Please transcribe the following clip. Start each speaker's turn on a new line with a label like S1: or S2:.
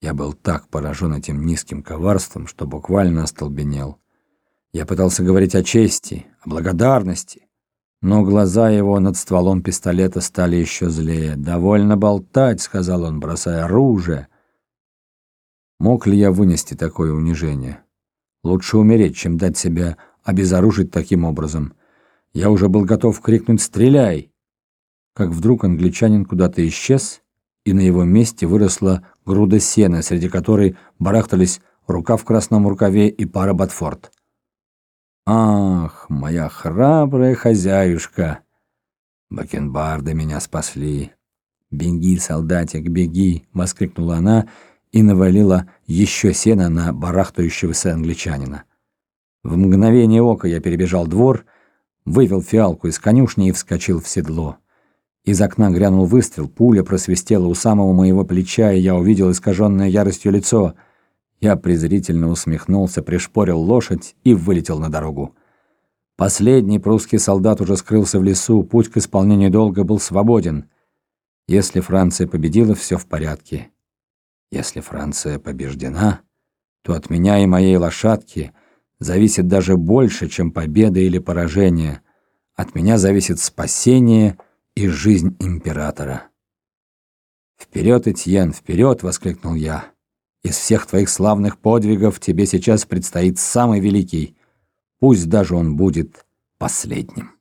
S1: Я был так поражен этим низким коварством, что буквально остолбенел. Я пытался говорить о чести, о благодарности, но глаза его над стволом пистолета стали еще злее. «Довольно болтать», — сказал он, бросая оружие. Мог ли я вынести такое унижение? Лучше умереть, чем дать себя обезоружить таким образом. Я уже был готов крикнуть «Стреляй!», как вдруг англичанин куда-то исчез, и на его месте выросла груда сена, среди которой барахтались рука в красном рукаве и пара ботфорд. «Ах, моя храбрая хозяюшка! Бакенбарды меня спасли!» «Беги, солдатик, беги!» — воскликнула она и навалила еще сена на барахтающегося англичанина. В мгновение ока я перебежал двор, вывел фиалку из конюшни и вскочил в седло. Из окна грянул выстрел, пуля просвистела у самого моего плеча, и я увидел искаженное яростью лицо. Я презрительно усмехнулся, пришпорил лошадь и вылетел на дорогу. Последний прусский солдат уже скрылся в лесу, путь к исполнению долга был свободен. Если Франция победила, все в порядке. Если Франция побеждена, то от меня и моей лошадки зависит даже больше, чем победа или поражение. От меня зависит спасение и жизнь императора. «Вперед, Этьен, вперед!» — воскликнул я. «Из всех твоих славных подвигов тебе сейчас предстоит самый великий, пусть даже он будет последним».